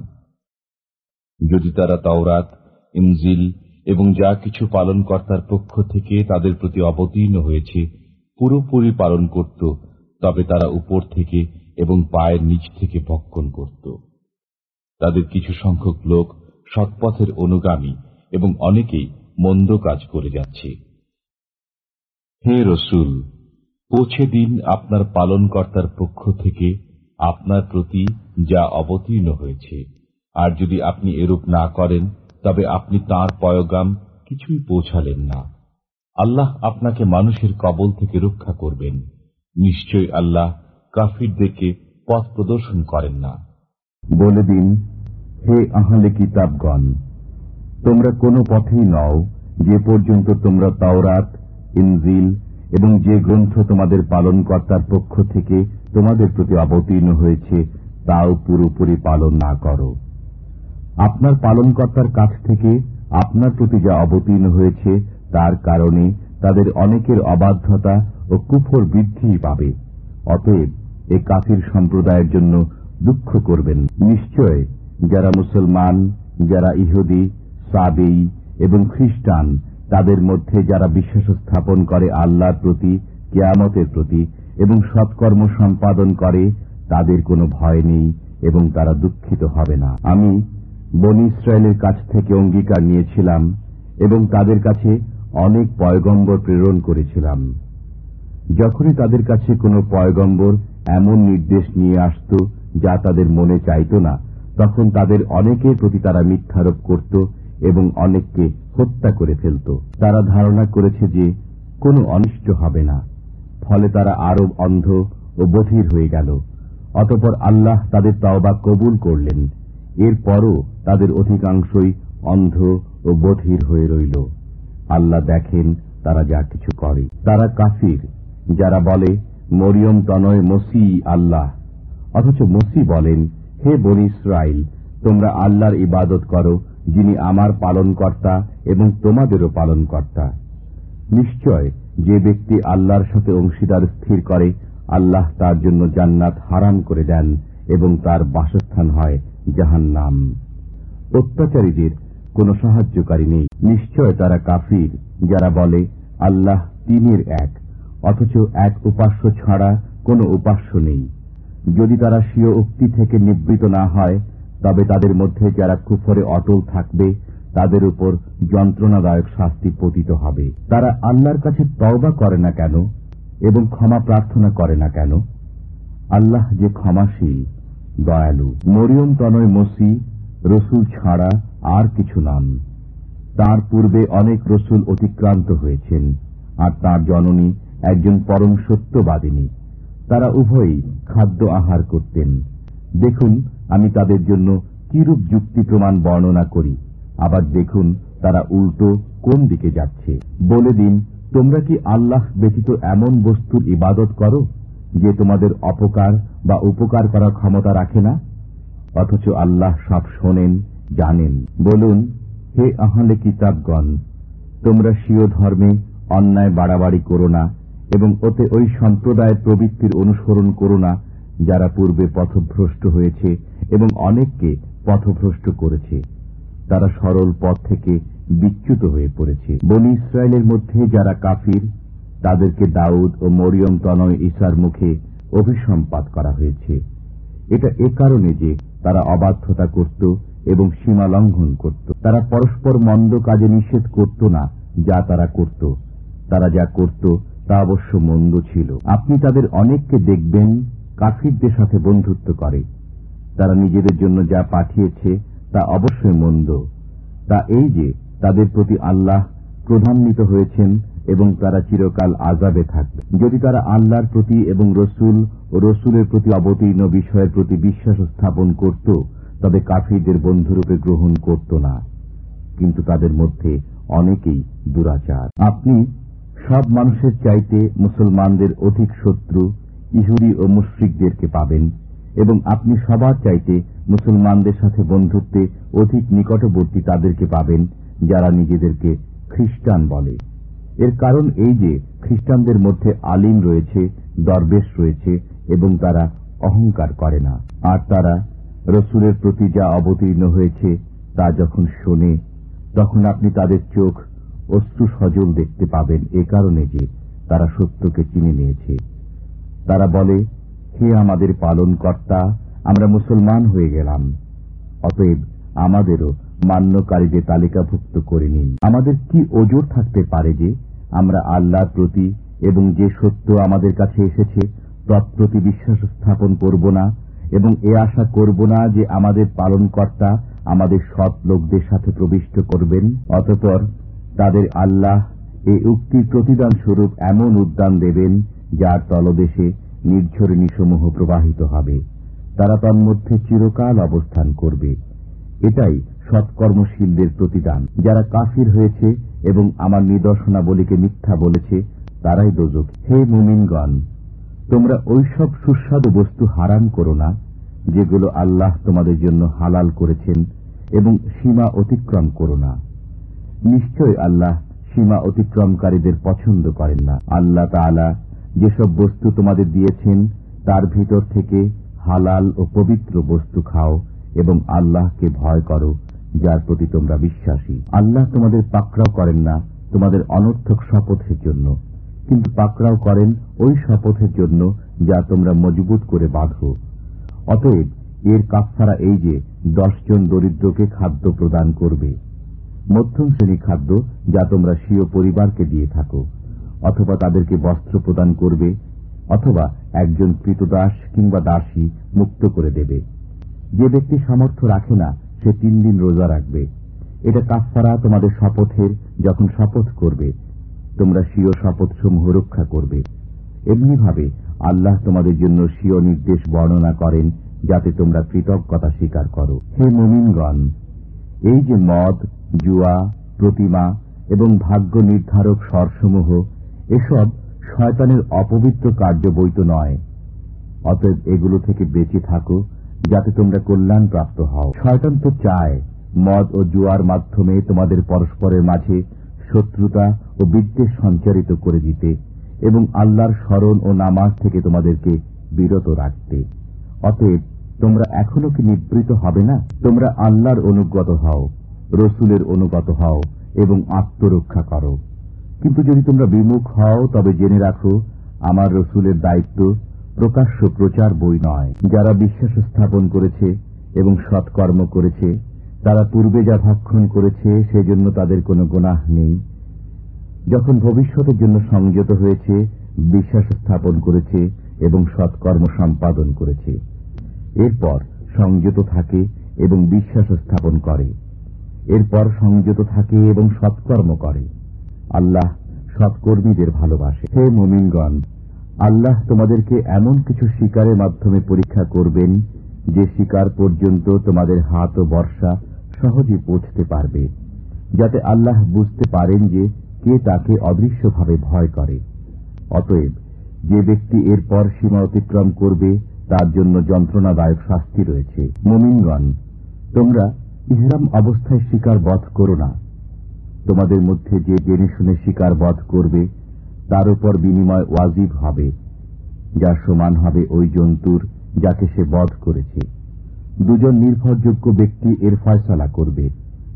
যদি তারা তাওরাত, ইনজিল এবং যা কিছু পালনকর্তার পক্ষ থেকে তাদের প্রতি অবতীর্ণ হয়েছে পুরোপুরি পালন করত, তবে তারা উপর থেকে এবং পায়ের নিচ থেকে ভক্ষণ করত। তাদের কিছু সংখ্যক লোক সৎপথের অনুগামী এবং অনেকেই মন্দ কাজ করে যাচ্ছে। হে রসুল, পৌঁছে দিন আপনার পালনকর্তার পক্ষ থেকে আপনার প্রতি যা অবতীর্ণ হয়েছে। আর যদি আপনি এরূপ না করেন, তবে আপনি তার পয়গাম কিছুই পৌঁছালেন না। আল্লাহ আপনাকে মানুষের কবল থেকে রক্ষা করবেন। নিশ্চয় আল্লাহ কাফিরদেরকে পথ প্রদর্শন করেন না। বলে দিন, হে আহলে কিতাবগণ, তোমরা কোনো পথেই নও যে পর্যন্ত তোমরা তাওরাত, ইনজিল এবং যে গ্রন্থ তোমাদের পালনকর্তার পক্ষ থেকে তোমাদের প্রতি অবতীর্ণ হয়েছে, তাও পুরোপুরি পালন না করো। আপনার পালনকর্তার কাছ থেকে আপনার প্রতি যা অবতীর্ণ হয়েছে তার কারণে তাদের অনেকের অবাধ্যতা ও কুফর বৃদ্ধি পাবে। অতএব এ কাফির সম্প্রদায়ের জন্য দুঃখ করবেন নিশ্চয় যারা মুসলমান, যারা ইহুদি, সাবেই এবং খ্রিস্টান, তাদের মধ্যে যারা বিশ্বাস স্থাপন করে আল্লাহর প্রতি, কেয়ামতের প্রতি এবং সৎকর্ম সম্পাদন করে, তাদের কোনো ভয় নেই এবং তারা দুঃখিত হবে না। আমি বনি ইসরায়েলের কাছ থেকে অঙ্গীকার নিয়েছিলাম এবং তাদের কাছে অনেক পয়গম্বর প্রেরণ করেছিলাম। যখনই তাদের কাছে কোনো পয়গম্বর এমন নির্দেশ নিয়ে আসত যা তাদের মনে চাইত না, তখন তাদের অনেকের প্রতি তারা মিথ্যারোপ করত এবং অনেককে হত্যা করে ফেলত। তারা ধারণা করেছে যে কোনো অনিষ্ট হবে না, ফলে তারা আরও অন্ধ ও বধির হয়ে গেল। অতপর আল্লাহ তাদের তাওবা কবুল করলেন। এরপরও তাদের অধিকাংশই অন্ধ ও বধির হয়ে রইল। আল্লাহ দেখেন, তারা যা কিছু করে। তারা কাফির, যারা বলে, মরিয়ম তনয় মসি আল্লাহ। অথচ মসি বলেন, হে বনি ইসরাইল, তোমরা আল্লাহর ইবাদত করো, যিনি আমার পালনকর্তা এবং তোমাদেরও পালনকর্তা। নিশ্চয়, যে ব্যক্তি আল্লাহর সাথে অংশীদার স্থির করে, আল্লাহ তার জন্য জান্নাত হারাম করে দেন এবং তার বাসস্থান হয় জাহান নাম অত্যাচারীদের কোন সাহায্যকারী নেই। নিশ্চয় তারা কাফির, যারা বলে, আল্লাহ তিনের এক, অথচ এক উপাস্য ছাড়া কোনো উপাস্য নেই। যদি তারা স্বীয় উক্তি থেকে নিবৃত না হয়, তবে তাদের মধ্যে যারা কুফরে অটল থাকবে, তাদের উপর যন্ত্রণাদায়ক শাস্তি পতিত হবে। তারা আল্লাহর কাছে তওবা করে না কেন, এবং ক্ষমা প্রার্থনা করে না কেন? আল্লাহ যে ক্ষমাশীল, দয়ালু। মরিয়ম তনয় মসি, রসুল ছাড়া আর কিছু নাম তার পূর্বে অনেক রসুল অতিক্রান্ত হয়েছেন, আর তার জননী একজন পরম সত্যবাদিনী। তারা উভয়ই খাদ্য আহার করতেন। দেখুন, আমি তাদের জন্য কিরূপ যুক্তি প্রমাণ বর্ণনা করি। আবার দেখুন, তারা উল্টো কোন দিকে যাচ্ছে। বলে দিন, তোমরা কি আল্লাহ ব্যতীত এমন বস্তুর ইবাদত করো, যে তোমাদের অপকার বা উপকার করার ক্ষমতা রাখে না? অথচ আল্লাহ সব শোনেন জানেন। বলুন, হে আহলে কিতাবগণ, তোমরা স্বীয় ধর্মে অন্যায় বাড়াবাড়ি করো না এবং ওতে ওই সম্প্রদায়ের প্রবৃত্তির অনুসরণ করো না যারা পূর্বে পথভ্রষ্ট হয়েছে এবং অনেককে পথভ্রষ্ট করেছে। তারা সরল পথ থেকে বিচ্যুত হয়ে পড়েছে। বনি ইসরায়েলের মধ্যে যারা কাফির, তাদেরকে দাউদ ও মরিয়ম তনয় ইসার মুখে অভিসম্পাত করা হয়েছে। এটা এ কারণে যে তারা অবাধ্যতা করত এবং সীমা লঙ্ঘন করত। তারা পরস্পর মন্দ কাজে নিষেধ করত না যা তারা করত। তারা যা করত, তা অবশ্য মন্দ ছিল। আপনি তাদের অনেককে দেখবেন, কাফিরদের সাথে বন্ধুত্ব করে। তারা নিজেদের জন্য যা পাঠিয়েছে, তা অবশ্যই মন্দ। তা এই যে, তাদের প্রতি আল্লাহ প্রধান্বিত হয়েছেন এবং তারা চিরকাল আজাবে থাকবে। যদি তারা আল্লাহর প্রতি এবং রসুল ও রসুলের প্রতি অবতীর্ণ বিষয়ের প্রতি বিশ্বাস স্থাপন করত তবে কাফিরদের বন্ধুরূপে গ্রহণ করত না। কিন্তু তাদের মধ্যে অনেকেই দুরাচার। আপনি সব মানুষের চাইতে মুসলমানদের অধিক শত্রু ইহুরি ও মুশ্রিকদেরকে পাবেন এবং আপনি সবার চাইতে মুসলমানদের সাথে বন্ধুত্বে অধিক নিকটবর্তী তাদেরকে পাবেন, যারা নিজেদেরকে খ্রিস্টান বলে। এর কারণ এই যে খ্রিস্টানদের মধ্যে আলিম রয়েছে, দরবেশ রয়েছে এবং তারা অহংকার করে না। আর তারা রসুলের প্রতি যা অবতীর্ণ হয়েছে, তা যখন শোনে, তখন আপনি তাদের চোখ অশ্রু সজল দেখতে পাবেন এ কারণে যে তারা সত্যকে চিনে নিয়েছে। তারা বলে, হে আমাদের পালন কর্তা আমরা মুসলমান হয়ে গেলাম। অতএব আমাদেরও মান্যকারীদের তালিকাভুক্ত করে নিন। আমাদের কি ওজোর থাকতে পারে যে আমরা আল্লাহর প্রতি এবং যে সত্য আমাদের কাছে এসেছে, তৎপ্রতি বিশ্বাস স্থাপন করব না এবং এ আশা করব না যে আমাদের পালনকর্তা আমাদের সৎ লোকদের সাথে প্রবিষ্ট করবেন। অতপর তাদের আল্লাহ এ উক্তির প্রতিদান স্বরূপ এমন উদ্যান দেবেন যার তলদেশে নির্ঝরিণীসমূহ প্রবাহিত হবে। তারা তন্মধ্যে চিরকাল অবস্থান করবে। এটাই সৎকর্মশীলদের প্রতিদান। যারা কাফির হয়েছে এবং আমার নিদর্শনাবলীকে মিথ্যা বলেছে, তারাই দোজক। হে মুমিনগণ তোমরা ওইসব সুস্বাদু বস্তু হারাম করো না, যেগুলো আল্লাহ তোমাদের জন্য হালাল করেছেন এবং সীমা অতিক্রম করো না। নিশ্চয় আল্লাহ সীমা অতিক্রমকারীদের পছন্দ করেন না। আল্লাহ তালা যেসব বস্তু তোমাদের দিয়েছেন, তার ভিতর থেকে হালাল ও পবিত্র বস্তু খাও এবং আল্লাহকে ভয় করো, যার প্রতি তোমরা বিশ্বাসী। আল্লাহ তোমাদের পাকড়াও করেন না, তোমাদের অনর্থক শপথের জন্য। কিন্তু পাকড়াও করেন ওই শপথের জন্য যা তোমরা মজবুত করে বাঁধো। অতএব এর কাফারা এই যে দশজন দরিদ্রকে খাদ্য প্রদান করবে, মধ্যম শ্রেণি খাদ্য যা তোমরা স্বীয় পরিবারকে দিয়ে থাকো, অথবা তাদেরকে বস্ত্র প্রদান করবে, অথবা একজন কৃতদাস কিংবা দাসী মুক্ত করে দেবে। যে ব্যক্তি সামর্থ্য রাখে না, সে তিন দিন রোজা রাখবে। এটা কাফারা তোমাদের শপথের যখন শপথ করবে তোমরা স্বীয় শপথসমূহ রক্ষা করবে। এমনিভাবে আল্লাহ তোমাদের জন্য স্বীয় নির্দেশ বর্ণনা করেন, যাতে তোমরা কৃতজ্ঞতা স্বীকার করো। হে মুমিনগণ, এই যে মদ, জুয়া, প্রতিমা এবং ভাগ্য নির্ধারক স্বরসমূহ, এসব শয়তানের অপবিত্র কার্য বৈত নয়। অতএব এগুলো থেকে বেঁচে থাকো, যাতে তোমরা কল্যাণ প্রাপ্ত হও। শয়তান তো চায় মদ ও জুয়ার মাধ্যমে তোমাদের পরস্পরের মাঝে শত্রুতা ও বিদ্বেষ সঞ্চারিত করে দিতে এবং আল্লাহর স্মরণ ও নামাজ থেকে তোমাদেরকে বিরত রাখতে। অতএব তোমরা এখনও কি নিবৃত হবে না? তোমরা আল্লাহর অনুগত হও, রসুলের অনুগত হও এবং আত্মরক্ষা করো। কিন্তু যদি তোমরা বিমুখ হও, তবে জেনে রাখো, আমার রসুলের দায়িত্ব প্রকাশ্য প্রচার বই নয়। যারা বিশ্বাস স্থাপন করেছে এবং সৎকর্ম করেছে তারা পূর্বে যা ভক্ষণ করেছে, সেজন্য তাদের কোনো গোনাহ নেই। যখন ভবিষ্যতের জন্য সংযত হয়েছে, বিশ্বাস স্থাপন করেছে এবং সৎকর্ম সম্পাদন করেছে। এরপর সংযত থাকে এবং বিশ্বাস স্থাপন করে। এরপর সংযত থাকে এবং সৎকর্ম করে। আল্লাহ সৎকর্মীদের ভালোবাসে। হে মুমিনগণ, আল্লাহ তোমাদেরকে এমন কিছু শিকারের মাধ্যমে পরীক্ষা করবেন, যে শিকার পর্যন্ত তোমাদের হাত ও বর্ষা সহজে পৌঁছতে পারবে, যাতে আল্লাহ বুঝতে পারেন যে কে তাকে অদৃশ্যভাবে ভয় করে। অতএব, যে ব্যক্তি এরপর সীমা অতিক্রম করবে, তার জন্য যন্ত্রণাদায়ক শাস্তি রয়েছে। মুমিনগণ, তোমরা ইহরাম অবস্থায় শিকার বধ করো না। তোমাদের মধ্যে যে জেনে শুনে শিকার বধ করবে, তার উপর বিনিময় ওয়াজিব হবে যা সমান হবে ওই জন্তুর যাকে সে বধ করেছে। দুজন নির্ভরযোগ্য ব্যক্তি এর ফয়সলা করবে।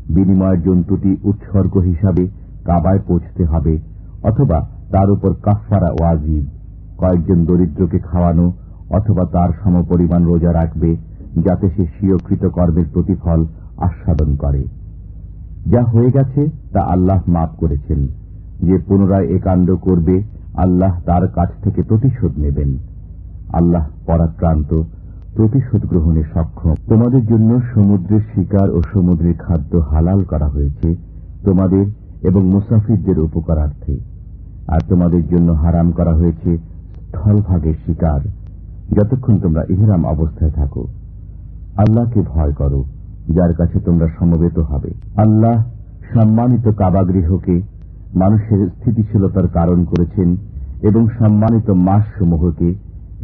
বিনিময়ের জন্তুটি উৎসর্গ হিসাবে কাবায় পৌঁছতে হবে, অথবা তার উপর কাফারা ওয়াজিব কয়েকজন দরিদ্রকে খাওয়ানো, অথবা তার সমপরিমাণ রোজা রাখবে, যাতে সে স্বীয়কৃত কর্মের প্রতিফল আস্বাদন করে। যা হয়ে গেছে, তা আল্লাহ মাফ করেছেন। যে পুনরায় একাণ্ড করবে, আল্লাহ তার কাছ থেকে প্রতিশোধ নেবেন। আল্লাহ পরাক্রান্ত প্রতিশোধ গ্রহণে সক্ষম। তোমাদের জন্য সমুদ্রের শিকার ও সমুদ্রের খাদ্য হালাল করা হয়েছে তোমাদের এবং মুসাফিরদের উপকারার্থে। আর তোমাদের জন্য হারাম করা হয়েছে স্থলভাগের শিকার। যতক্ষণ তোমরা ইহরাম অবস্থায় থাকো। আল্লাহকে ভয় করো, যার কাছে তোমরা সমবেত হবে। আল্লাহ সম্মানিত কাবাগৃহকে মানুষের স্থিতিশীলতার কারণ করেছেন এবং সম্মানিত মাস মাসসমূহকে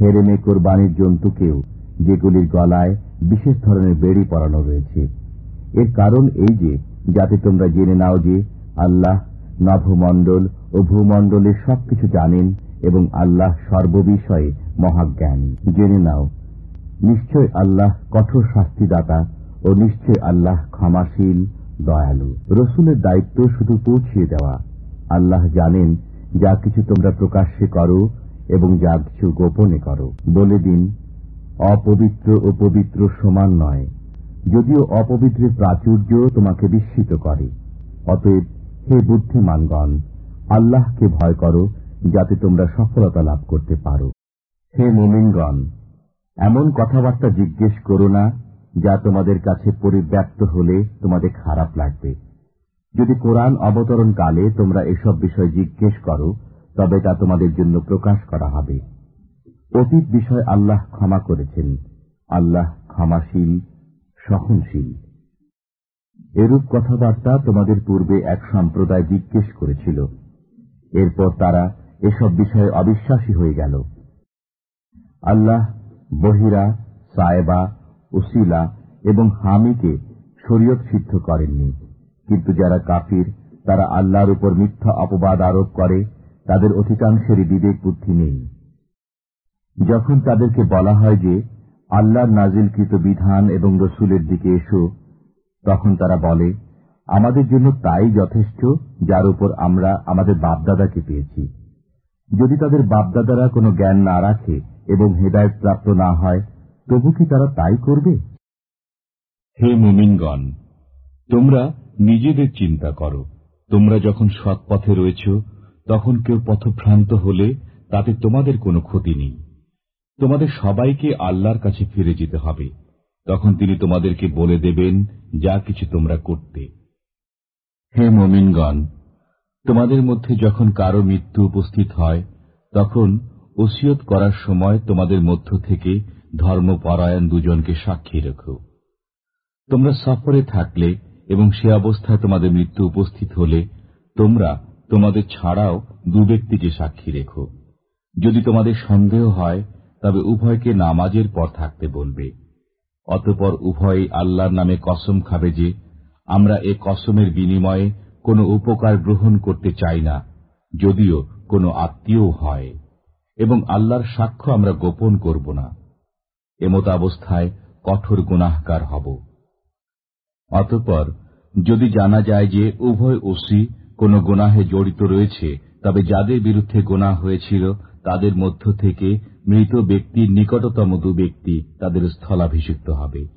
হেরেমে কোরবানির জন্তুকেও যেগুলির গলায় বিশেষ ধরনের বেড়ি পরানো রয়েছে। এর কারণ এই যে, যাতে তোমরা জেনে নাও যে আল্লাহ নভমণ্ডল ও ভূমণ্ডলের সবকিছু জানেন এবং আল্লাহ সর্ববিষয়ে মহাজ্ঞানী। জেনে নাও, নিশ্চয় আল্লাহ কঠোর শাস্তিদাতা ও নিশ্চয় আল্লাহ ক্ষমাশীল, দয়ালু। রসুলের দায়িত্ব শুধু পৌঁছিয়ে দেওয়া। আল্লাহ জানেন যা কিছু তোমরা প্রকাশ্যে করো এবং যা কিছু গোপনে করো। বলে দিন অপবিত্র ও পবিত্র সমান নয়, যদিও অপবিত্রের প্রাচুর্য তোমাকে বিস্মিত করে। অতএব হে বুদ্ধিমানগণ, আল্লাহকে ভয় করো, যাতে তোমরা সফলতা লাভ করতে পারো। হে মোমিনগণ, এমন কথাবার্তা জিজ্ঞেস করো না, যা তোমাদের কাছে পরিব্যাপ্ত হলে তোমাদের খারাপ লাগবে। যদি কোরআন অবতরণ কালে তোমরা এসব বিষয় জিজ্ঞেস করো, তবে তা তোমাদের জন্য প্রকাশ করা হবে। অতীত বিষয় আল্লাহ ক্ষমা করেছেন। আল্লাহ ক্ষমাশীল, সহনশীল। এরূপ কথাবার্তা তোমাদের পূর্বে এক সম্প্রদায় জিজ্ঞেস করেছিল। এরপর তারা এসব বিষয়ে অবিশ্বাসী হয়ে গেল। আল্লাহ বহিরা, সায়েবা, উসিলা এবং হামিকে শরীয়ত সিদ্ধ করেননি। কিন্তু যারা কাফির, তারা আল্লাহর উপর মিথ্যা অপবাদ আরোপ করে, তাদের অধিকাংশেরই বিবেক বুদ্ধি নেই। যখন তাদেরকে বলা হয় যে আল্লাহর নাজিলকৃত বিধান এবং রসুলের দিকে এসো, তখন তারা বলে, আমাদের জন্য তাই যথেষ্ট যার উপর আমরা আমাদের বাপদাদাকে পেয়েছি। যদি তাদের বাপদাদারা কোনো জ্ঞান না রাখে এবং হেদায়ত প্রাপ্ত না হয়, তবু কি তারা তাই করবে? হে মুমিনগণ, তোমরা নিজেদের চিন্তা করো। তোমরা যখন সৎ পথে রয়েছ, তখন কেউ পথভ্রান্ত হলে তাতে তোমাদের কোনো ক্ষতি নেই। তোমাদের সবাইকে আল্লাহর কাছে ফিরে যেতে হবে। তখন তিনি তোমাদেরকে বলে দেবেন, যা কিছু তোমরা করতে। হে মমিনগণ, তোমাদের মধ্যে যখন কারও মৃত্যু উপস্থিত হয়, তখন ওসিয়ত করার সময় তোমাদের মধ্য থেকে ধর্মপরায়ণ দুজনকে সাক্ষী রেখো। তোমরা সফরে থাকলে এবং সে অবস্থায় তোমাদের মৃত্যু উপস্থিত হলে, তোমরা তোমাদের ছাড়াও দু ব্যক্তিকে সাক্ষী রেখো। যদি তোমাদের সন্দেহ হয় তবে উভয়কে নামাজের পর থাকতে বলবে। অতপর উভয় আল্লাহর নামে কসম খাবে যে, আমরা এ কসমের বিনিময়ে কোনো উপকার গ্রহণ করতে চাই না, যদিও কোনো আত্মীয় হয়, এবং আল্লাহর সাক্ষ্য আমরা গোপন করব না। এমত অবস্থায় কঠোর গুনাহকার হব। অতপর যদি জানা যায় যে উভয় ওসি কোন গোনাহে জড়িত রয়েছে, তবে যাদের বিরুদ্ধে গোনা হয়েছিল, তাদের মধ্য থেকে মৃত ব্যক্তির নিকটতম দু ব্যক্তি তাদের স্থলাভিষিক্ত হবে।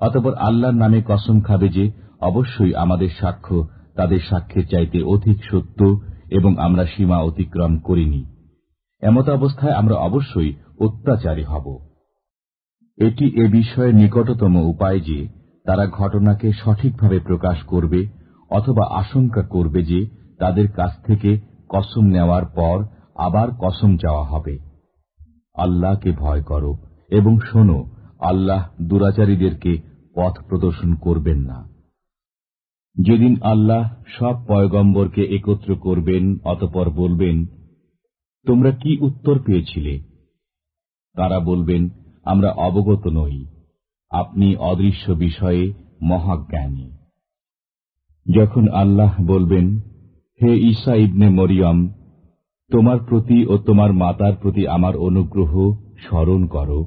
অতপর আল্লাহর নামে কসম খাবে যে, অবশ্যই আমাদের সাক্ষ্য তাদের সাক্ষ্যের চাইতে অধিক সত্য এবং আমরা সীমা অতিক্রম করিনি। এমত অবস্থায় আমরা অবশ্যই অত্যাচারী হব। এটি এ বিষয়ে নিকটতম উপায় যে, তারা ঘটনাকে সঠিকভাবে প্রকাশ করবে অথবা আশঙ্কা করবে যে, তাদের কাছ থেকে কসম নেওয়ার পর আবার কসম চাওয়া হবে। আল্লাহকে ভয় করো এবং শোনো, আল্লাহ দুরাচারীদেরকে পথ প্রদর্শন করবেন না। যেদিন আল্লাহ সব পয়গম্বরকে একত্র করবেন, অতপর বলবেন, তোমরা কি উত্তর পেয়েছিলে? তারা বলবেন, আমরা অবগত নই। আপনি অদৃশ্য বিষয়ে মহাজ্ঞানী। যখন আল্লাহ বলবেন, হে ঈসা ইবনে মরিয়ম তোমার প্রতি ও তোমার মাতার প্রতি আমার অনুগ্রহ স্মরণ করো,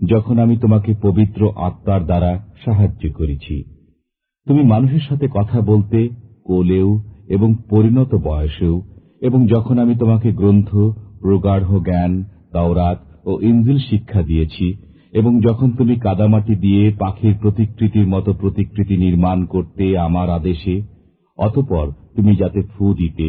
যখন আমি তোমাকে পবিত্র আত্মার দ্বারা সাহায্য করেছি। তুমি মানুষের সাথে কথা বলতে, কোলেও এবং পরিণত বয়সেও, এবং যখন আমি তোমাকে গ্রন্থ, প্রগাঢ় জ্ঞান, তাওরাত ও ইঞ্জিল শিক্ষা দিয়েছি, এবং যখন তুমি কাদামাটি দিয়ে পাখির প্রতিকৃতির মতো প্রতিকৃতি নির্মাণ করতে আমার আদেশে, অতপর তুমি যাতে ফু দিতে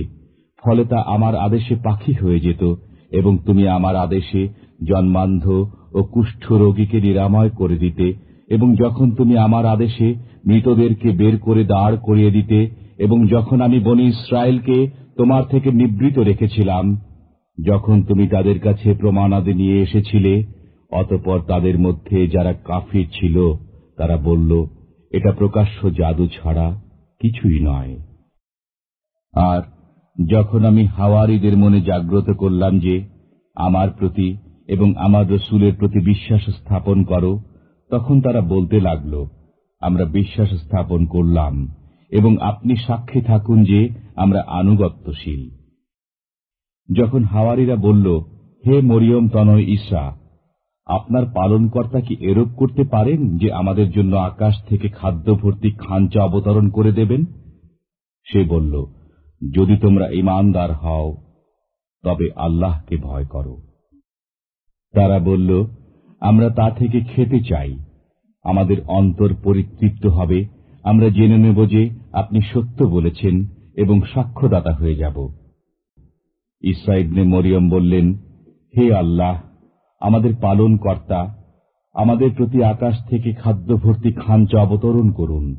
ফলে তা আমার আদেশে পাখি হয়ে যেত এবং তুমি আমার আদেশে জন্মান্ধ ও কুষ্ঠ রোগীকে নিরাময় করে দিতে এবং যখন তুমি আমার আদেশে মৃতদেরকে বের করে দাঁড় করিয়ে দিতে এবং যখন আমি বনি ইসরায়েলকে তোমার থেকে নিবৃত রেখেছিলাম, যখন তুমি তাদের কাছে প্রমাণাদি নিয়ে এসেছিলে, অতপর তাদের মধ্যে যারা কাফির ছিল, তারা বলল, এটা প্রকাশ্য জাদু ছাড়া কিছুই নয়। আর যখন আমি হাওয়ারিদের মনে জাগ্রত করলাম যে আমার প্রতি এবং আমার রসুলের প্রতি বিশ্বাস স্থাপন করো, তখন তারা বলতে লাগল, আমরা বিশ্বাস স্থাপন করলাম এবং আপনি সাক্ষী থাকুন যে আমরা আনুগত্যশীল। যখন হাওয়ারিরা বলল, হে মরিয়ম তনয় ঈশা আপনার পালনকর্তা কি এরূপ করতে পারেন যে আমাদের জন্য আকাশ থেকে খাদ্য ভর্তি খাঞ্চা অবতরণ করে দেবেন? সে বলল যদি তোমরা ইমানদার হও, তবে আল্লাহকে ভয় করো। তারা বলল, আমরা তা থেকে খেতে চাই। আমাদের অন্তর পরিতৃপ্ত হবে। আমরা জেনে নেব যে আপনি সত্য বলেছেন এবং সাক্ষ্যদাতা হয়ে যাব। ইসরাইবনে মরিয়ম বললেন, হে আল্লাহ, আমাদের পালন কর্তা আমাদের প্রতি আকাশ থেকে খাদ্য ভর্তি খাঞ্চা অবতরণ করুন।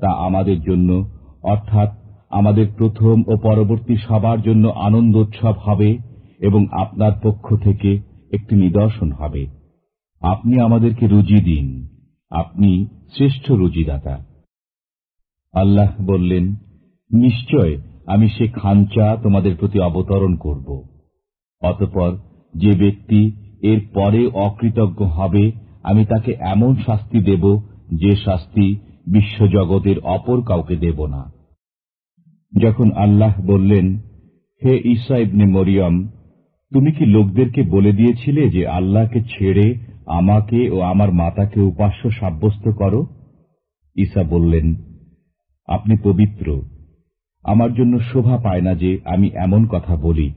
তা আমাদের জন্য, অর্থাৎ আমাদের প্রথম ও পরবর্তী সবার জন্য আনন্দোৎসব হবে এবং আপনার পক্ষ থেকে একটি নিদর্শন হবে। আপনি আমাদেরকে রুজি দিন। আপনি শ্রেষ্ঠ রুজিদাতা। আল্লাহ বললেন, নিশ্চয় আমি সে খাঞ্চা তোমাদের প্রতি অবতরণ করব। অতপর যে ব্যক্তি এর পরে অকৃতজ্ঞ হবে, আমি তাকে এমন শাস্তি দেব যে শাস্তি বিশ্বজগতের অপর কাউকে দেব না। যখন আল্লাহ বললেন, হে ঈসা ইবনে মরিয়ম, তুমি কি লোকদেরকে বলে দিয়েছিলে যে আল্লাহকে ছেড়ে আমাকে ও আমার মাতাকে উপাস্য সাব্যস্ত করো? ঈসা বললেন, আপনি পবিত্র। আমার জন্য শোভা পায় না যে আমি এমন কথা বলি,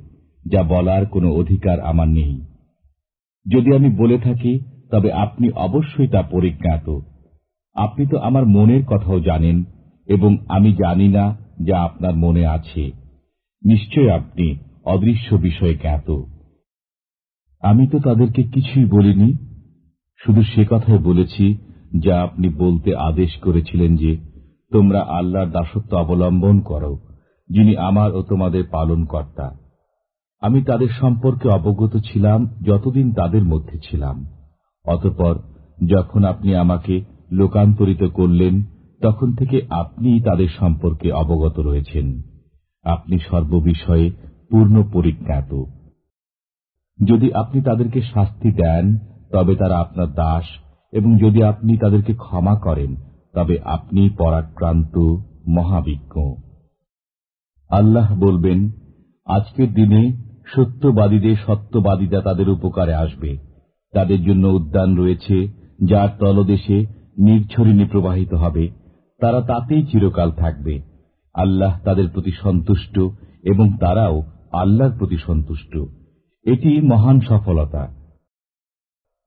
যা বলার কোনো অধিকার আমার নেই। যদি আমি বলে থাকি, তবে আপনি অবশ্যই তা পরিজ্ঞাত। আপনি তো আমার মনের কথাও জানেন, এবং আমি জানি না যা আপনার মনে আছে। নিশ্চয় আপনি অদৃশ্য বিষয়ে জ্ঞাত। আমি তো তাদেরকে কিছুই বলিনি। শুধু সে কথাই বলেছি যা আপনি বলতে আদেশ করেছিলেন যে তোমরা আল্লাহর দাসত্ব অবলম্বন করো, যিনি আমার ও তোমাদের পালন কর্তা আমি তাদের সম্পর্কে অবগত ছিলাম যতদিন তাদের মধ্যে ছিলাম। অতপর যখন আপনি আমাকে লোকান্তরিত করলেন তখন থেকে আপনি তাদের সম্পর্কে অবগত রয়েছেন। আপনি সর্ববিষয়ে পূর্ণ পরিজ্ঞাত। যদি আপনি তাদেরকে শাস্তি দেন, তবে তারা আপনার দাস, এবং যদি আপনি তাদেরকে ক্ষমা করেন, তবে আপনি পরাক্রান্ত মহাবিজ্ঞ। আল্লাহ বলবেন, আজকের দিনে সত্যবাদীদের সত্যবাদীরা তাদের উপকারে আসবে। তাদের জন্য উদ্যান রয়েছে, যার তলদেশে নির্ঝরিণী প্রবাহিত হবে। তারা তাতেই চিরকাল থাকবে। আল্লাহ তাদের প্রতি সন্তুষ্ট এবং তারাও আল্লাহর প্রতি সন্তুষ্ট। এটি মহান সফলতা।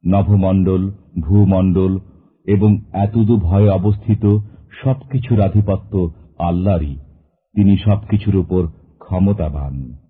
নভমণ্ডল, ভূমণ্ডল এবং এতদু ভয়ে অবস্থিত সবকিছুর আধিপত্য আল্লাহরই। তিনি সবকিছুর উপর ক্ষমতাবান।